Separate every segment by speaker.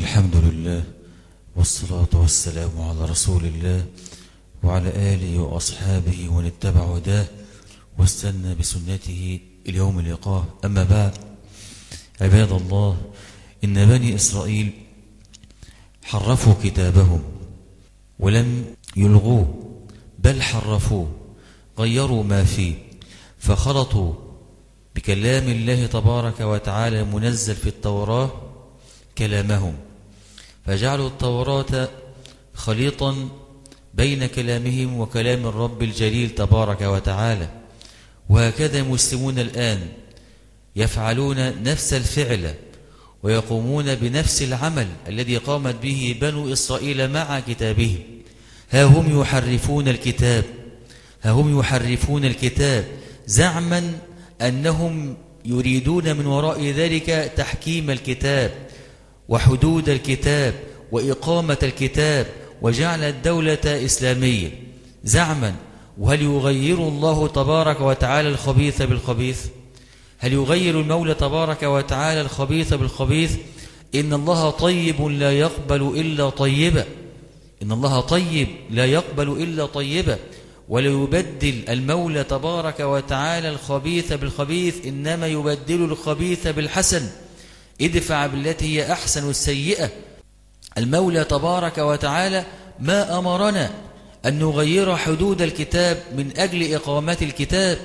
Speaker 1: الحمد لله والصلاة والسلام على رسول الله وعلى آله وأصحابه ومن اتبع هداه واستنى بسنته اليوم اللقاء أما بعد عباد الله إن بني إسرائيل حرفوا كتابهم ولم يلغوه بل حرفوه غيروا ما فيه فخلطوا بكلام الله تبارك وتعالى منزل في التوراة كلامهم فجعلوا التوراة خليطا بين كلامهم وكلام الرب الجليل تبارك وتعالى وهكذا المسلمون الآن يفعلون نفس الفعل ويقومون بنفس العمل الذي قامت به بنو إسرائيل مع كتابهم ها هم يحرفون الكتاب ها هم يحرفون الكتاب زعما أنهم يريدون من وراء ذلك تحكيم الكتاب وحدود الكتاب وإقامة الكتاب وجعل الدولة إسلامية زعما وهل يغير الله تبارك وتعالى الخبيث بالخبيث هل يغير المولى تبارك وتعالى الخبيث بالخبيث إن الله طيب لا يقبل إلا طيبا إن الله طيب لا يقبل إلا طيبا ولا يبدل المولى تبارك وتعالى الخبيث بالخبيث إنما يبدل الخبيث بالحسن ادفع بالتي هي أحسن السيئة المولى تبارك وتعالى ما أمرنا أن نغير حدود الكتاب من أجل إقامة الكتاب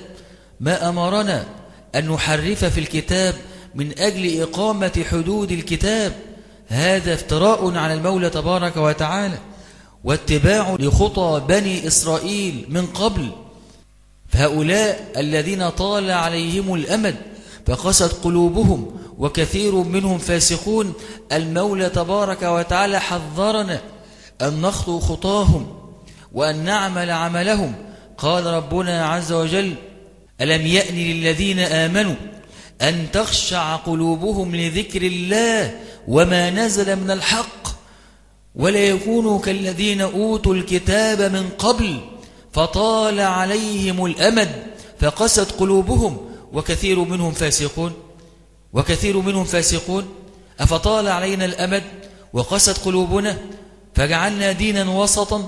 Speaker 1: ما أمرنا أن نحرف في الكتاب من أجل إقامة حدود الكتاب هذا افتراء على المولى تبارك وتعالى واتباع لخطى بني إسرائيل من قبل فهؤلاء الذين طال عليهم الأمد فقست قلوبهم وكثير منهم فاسقون المولى تبارك وتعالى حذرنا أن نخطو خطاهم وأن نعمل عملهم قال ربنا عز وجل ألم يأن للذين آمنوا أن تخشع قلوبهم لذكر الله وما نزل من الحق ولا يكونوا كالذين أوتوا الكتاب من قبل فطال عليهم الأمد فقست قلوبهم وكثير منهم فاسقون وكثير منهم فاسقون أفطال علينا الأمد وقست قلوبنا فجعلنا دينا وسطا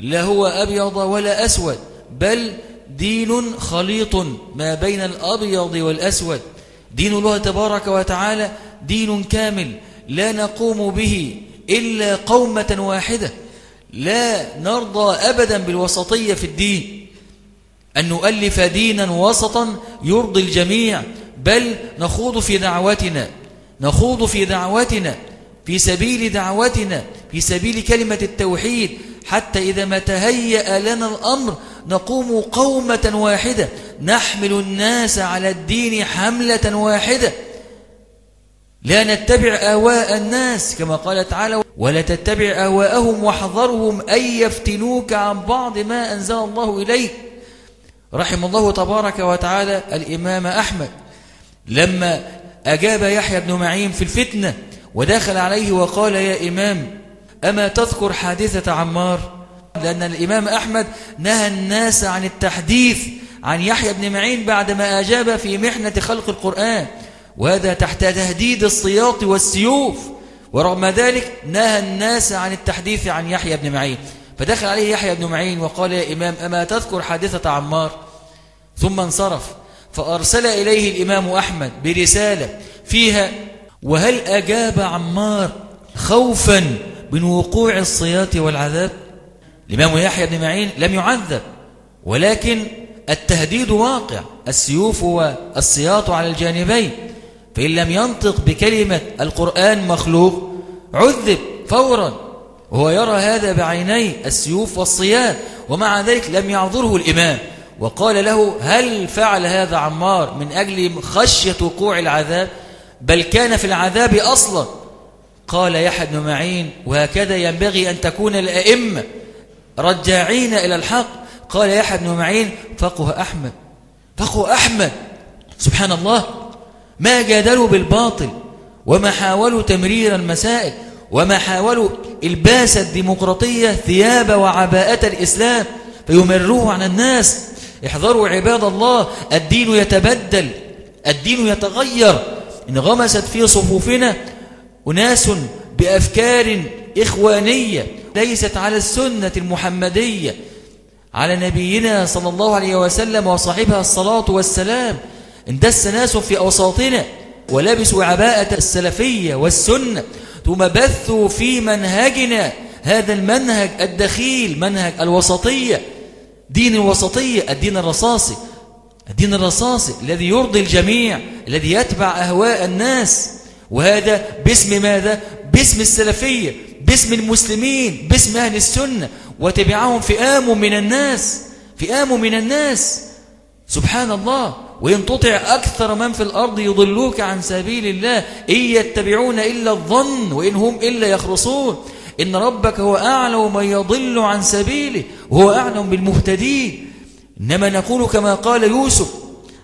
Speaker 1: لا هو أبيض ولا أسود بل دين خليط ما بين الأبيض والأسود دين الله تبارك وتعالى دين كامل لا نقوم به إلا قومة واحدة لا نرضى أبدا بالوسطية في الدين أن نؤلف دينا وسطا يرضي الجميع بل نخوض في دعوتنا نخوض في دعوتنا في سبيل دعوتنا في سبيل كلمة التوحيد حتى إذا ما تهيأ لنا الأمر نقوم قومة واحدة نحمل الناس على الدين حملة واحدة لا نتبع أواء الناس كما قال تعالى ولا تتبع أواءهم واحذرهم أن يفتنوك عن بعض ما أنزل الله إليك رحم الله تبارك وتعالى الإمام أحمد لما أجاب يحيى بن معين في الفتنة ودخل عليه وقال يا إمام أما تذكر حادثة عمار لأن الإمام أحمد نهى الناس عن التحديث عن يحيى بن معين بعدما أجاب في محنة خلق القرآن وهذا تحت تهديد السياط والسيوف ورغم ذلك نهى الناس عن التحديث عن يحيى بن معين فدخل عليه يحيى بن معين وقال يا إمام أما تذكر حادثة عمار ثم انصرف فأرسل إليه الإمام أحمد برسالة فيها وهل أجاب عمار خوفا من وقوع الصياط والعذاب الإمام يحيى بن معين لم يعذب ولكن التهديد واقع السيوف والسياط على الجانبين فإن لم ينطق بكلمة القرآن مخلوق عذب فورا وهو يرى هذا بعيني السيوف والصياد ومع ذلك لم يعذره الإمام وقال له هل فعل هذا عمار من أجل خشية وقوع العذاب بل كان في العذاب أصلا قال يحيى بن معين وهكذا ينبغي أن تكون الأئمة رجاعين إلى الحق قال يحيى بن معين فقه أحمد فقه أحمد سبحان الله ما جادلوا بالباطل وما حاولوا تمرير المسائل وما حاولوا إلباس الديمقراطية ثياب وعباءة الإسلام فيمروه على الناس احذروا عباد الله الدين يتبدل الدين يتغير انغمست في صفوفنا أناس بأفكار إخوانية ليست على السنة المحمدية على نبينا صلى الله عليه وسلم وصاحبها الصلاة والسلام اندس ناس في أوساطنا ولبسوا عباءة السلفية والسنة ثم بثوا في منهجنا هذا المنهج الدخيل منهج الوسطية دين الوسطية الدين الرصاصي الدين الرصاصي الذي يرضي الجميع الذي يتبع أهواء الناس وهذا باسم ماذا؟ باسم السلفية باسم المسلمين باسم أهل السنة وتبعهم فئام من الناس فئام من الناس سبحان الله وإن تطع أكثر من في الأرض يضلوك عن سبيل الله إن يتبعون إلا الظن وإن هم إلا يخرصون إن ربك هو أعلم من يضل عن سبيله وهو أعلم بالمهتدين إنما نقول كما قال يوسف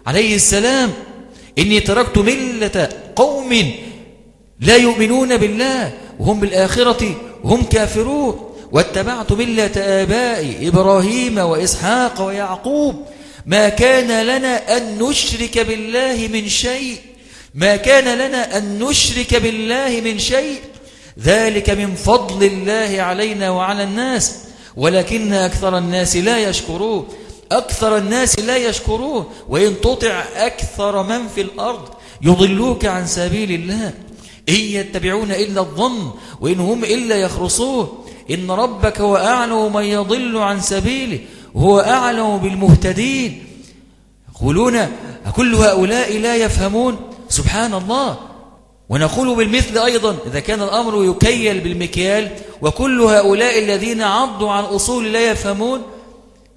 Speaker 1: عليه السلام إني تركت ملة قوم لا يؤمنون بالله وهم بالآخرة هم كافرون واتبعت ملة آبائي إبراهيم وإسحاق ويعقوب ما كان لنا أن نشرك بالله من شيء ما كان لنا أن نشرك بالله من شيء ذلك من فضل الله علينا وعلى الناس ولكن أكثر الناس لا يشكروه أكثر الناس لا يشكروه وإن تطع أكثر من في الأرض يضلوك عن سبيل الله إن يتبعون إلا الظن وإن هم إلا يخرصوه إن ربك هو أعلم من يضل عن سبيله وهو أعلم بالمهتدين يقولون كل هؤلاء لا يفهمون سبحان الله ونقول بالمثل أيضا إذا كان الأمر يكيل بالمكيال وكل هؤلاء الذين عضوا عن أصول لا يفهمون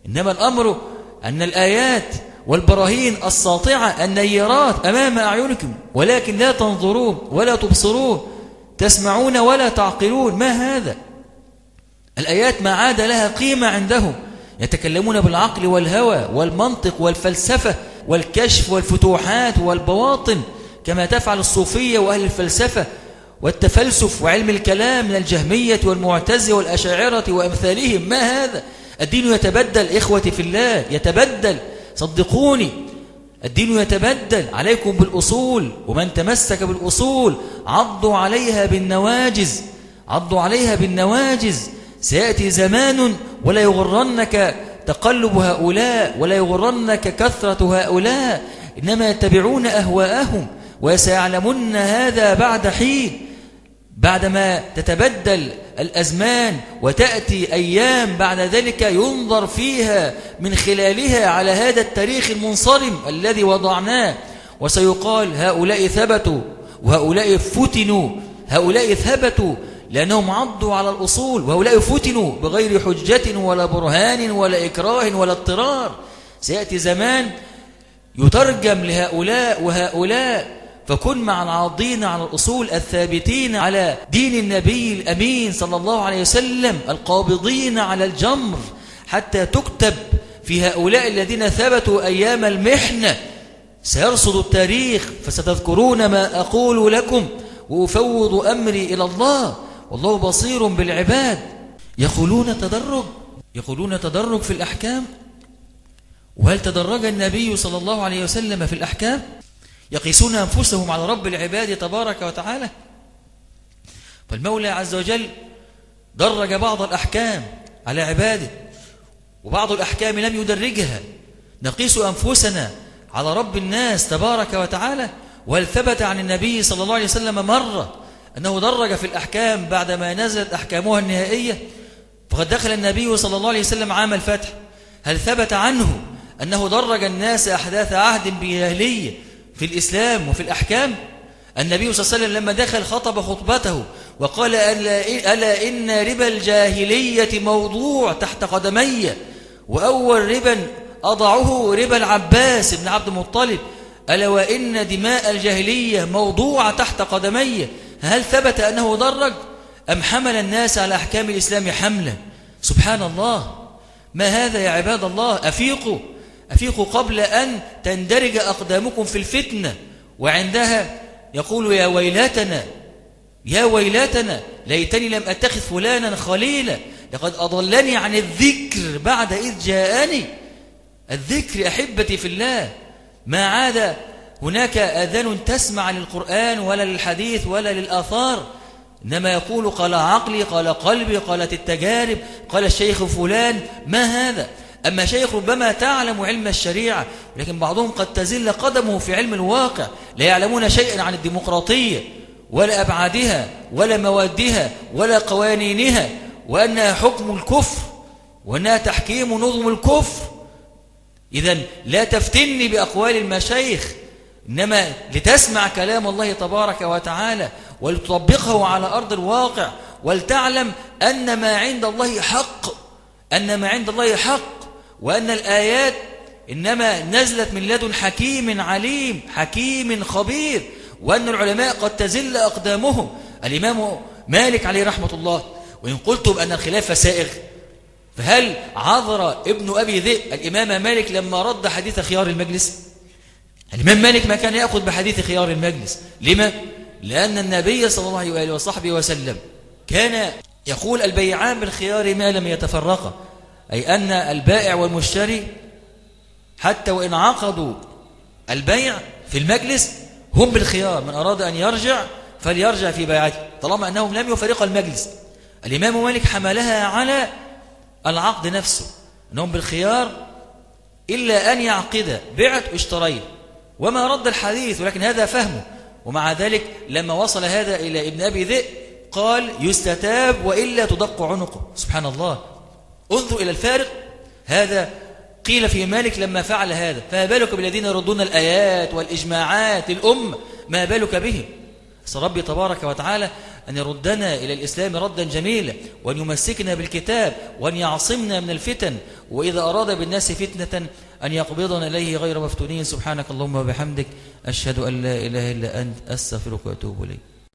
Speaker 1: إنما الأمر أن الآيات والبراهين الساطعة النيرات أمام أعينكم ولكن لا تنظرون ولا تبصرون تسمعون ولا تعقلون ما هذا الآيات ما عاد لها قيمة عندهم يتكلمون بالعقل والهوى والمنطق والفلسفة والكشف والفتوحات والبواطن كما تفعل الصوفية وأهل الفلسفة والتفلسف وعلم الكلام من الجهمية والمعتزة والأشاعرة وأمثالهم ما هذا الدين يتبدل إخوتي في الله يتبدل صدقوني الدين يتبدل عليكم بالأصول ومن تمسك بالأصول عضوا عليها بالنواجز عضوا عليها بالنواجز سيأتي زمان ولا يغرنك تقلب هؤلاء ولا يغرنك كثرة هؤلاء إنما يتبعون أهواءهم وسيعلمن هذا بعد حين بعدما تتبدل الأزمان وتأتي أيام بعد ذلك ينظر فيها من خلالها على هذا التاريخ المنصرم الذي وضعناه وسيقال هؤلاء ثبتوا وهؤلاء فتنوا هؤلاء ثبتوا لأنهم عضوا على الأصول وهؤلاء فتنوا بغير حجة ولا برهان ولا إكراه ولا اضطرار سيأتي زمان يترجم لهؤلاء وهؤلاء فكن مع العاضين على الأصول الثابتين على دين النبي الأمين صلى الله عليه وسلم القابضين على الجمر حتى تكتب في هؤلاء الذين ثبتوا أيام المحنة سيرصد التاريخ فستذكرون ما أقول لكم وأفوض أمري إلى الله والله بصير بالعباد يقولون تدرج يقولون تدرج في الأحكام وهل تدرج النبي صلى الله عليه وسلم في الأحكام؟ يقيسون أنفسهم على رب العباد تبارك وتعالى فالمولى عز وجل درج بعض الأحكام على عباده وبعض الأحكام لم يدرجها نقيس أنفسنا على رب الناس تبارك وتعالى وهل ثبت عن النبي صلى الله عليه وسلم مرة أنه درج في الأحكام بعدما نزلت أحكامها النهائية فقد دخل النبي صلى الله عليه وسلم عام الفتح هل ثبت عنه أنه درج الناس أحداث عهد بجاهلية في الإسلام وفي الأحكام النبي صلى الله عليه وسلم لما دخل خطب خطبته وقال ألا, ألا إن ربا الجاهلية موضوع تحت قدمي وأول ربا أضعه ربا العباس بن عبد المطلب ألا وإن دماء الجاهلية موضوع تحت قدمي هل ثبت أنه درج أم حمل الناس على أحكام الإسلام حملا سبحان الله ما هذا يا عباد الله أفيقوا أفيق قبل أن تندرج أقدامكم في الفتنة وعندها يقول يا ويلاتنا يا ويلاتنا ليتني لم أتخذ فلانا خليلا لقد أضلني عن الذكر بعد إذ جاءني الذكر أحبتي في الله ما عاد هناك أذان تسمع للقرآن ولا للحديث ولا للآثار إنما يقول قال عقلي قال قلبي قالت التجارب قال الشيخ فلان ما هذا أما شيخ ربما تعلم علم الشريعة لكن بعضهم قد تزل قدمه في علم الواقع لا يعلمون شيئا عن الديمقراطية ولا أبعادها ولا موادها ولا قوانينها وأنها حكم الكفر وأنها تحكيم نظم الكفر إذا لا تفتني بأقوال المشايخ إنما لتسمع كلام الله تبارك وتعالى ولتطبقه على أرض الواقع ولتعلم أن ما عند الله حق أن ما عند الله حق وأن الآيات إنما نزلت من لدن حكيم عليم حكيم خبير وأن العلماء قد تزل أقدامهم الإمام مالك عليه رحمة الله وإن قلتم أن الخلاف سائغ فهل عذر ابن أبي ذئب الإمام مالك لما رد حديث خيار المجلس الإمام مالك ما كان يأخذ بحديث خيار المجلس لما؟ لأن النبي صلى الله عليه وآله وصحبه وسلم كان يقول البيعان بالخيار ما لم يتفرقا أي أن البائع والمشتري حتى وإن عقدوا البيع في المجلس هم بالخيار من أراد أن يرجع فليرجع في بيعته طالما أنهم لم يفرق المجلس الإمام مالك حملها على العقد نفسه أنهم بالخيار إلا أن يعقد بعت واشتريت وما رد الحديث ولكن هذا فهمه ومع ذلك لما وصل هذا إلى ابن أبي ذئب قال يستتاب وإلا تدق عنقه سبحان الله انظر إلى الفارق هذا قيل في مالك لما فعل هذا فما بالك بالذين يردون الآيات والإجماعات الأم ما بالك بهم أسأل ربي تبارك وتعالى أن يردنا إلى الإسلام ردا جميلا وأن يمسكنا بالكتاب وأن يعصمنا من الفتن وإذا أراد بالناس فتنة أن يقبضنا إليه غير مفتونين سبحانك اللهم وبحمدك أشهد أن لا إله إلا أنت أستغفرك وأتوب إليك